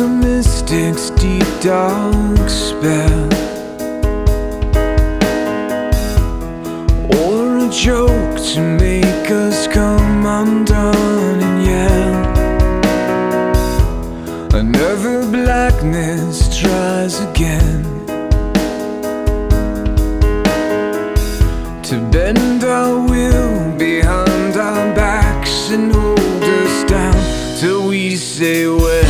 a mystic's deep dark spell. Or a joke to make us come undone and yell Another blackness tries again To bend our will behind our backs and hold us down Till we say well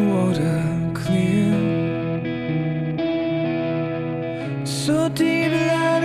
So deep love.